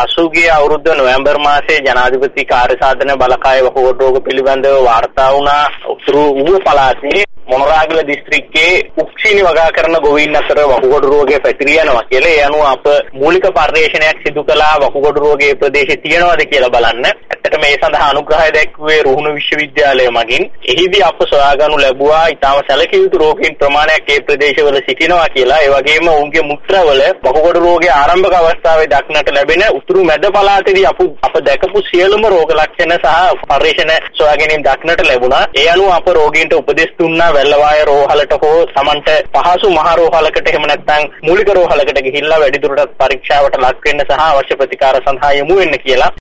පසුගිය අවුරුද්ද නොවැම්බර් මාසයේ ජනාධිපති කාර්යසාධන බලකාය වකුගඩු රෝග පිළිබඳව වාර්තා වුණා. උතුරු ඌව පළාතේ මොනරාගල දිස්ත්‍රික්කයේ උක්ෂිනි වගා කරන ගොවීන් අතර වකුගඩු රෝගය පැතිරී යනවා කියලා ඒ අනුව අප මූලික පර්යේෂණයක් සිදු කළා වකුගඩු රෝගයේ ප්‍රදේශයේ තියෙනවද කියලා බලන්න. ඇත්තට මේ සඳහා අනුග්‍රහය දැක්වුවේ රුහුණු විශ්වවිද්‍යාලය මගින්. එහිදී අප සොයාගනු ලැබුවා ඊටම සැලකිය යුතු රෝගීන් ප්‍රමාණයක් ඒ ප්‍රදේශවල සිටිනවා කියලා. ඒ වගේම ඔවුන්ගේ මුත්‍රාවල වකුගඩු රෝගයේ ආරම්භක අවස්ථාවේ දක්නට ලැබෙන උතුරු මැද පළාතේදී අප අප දැකපු සියලුම රෝග ලක්ෂණ සහ පර්යේෂණ සොයා ගැනීම දක්නට ලැබුණා. ඒ අනුව අප රෝගීන්ට උපදෙස් දුන්නා වැල්ලවාය රෝහලට හෝ Tamanට පහසු මහ රෝහලකට එහෙම නැත්නම් මූලික රෝහලකට ගිහිල්ලා වැඩිදුරටත් පරීක්ෂාවට ලක් වෙන්න සහ අවශ්‍ය ප්‍රතිකාර සඳහා යොමු වෙන්න කියලා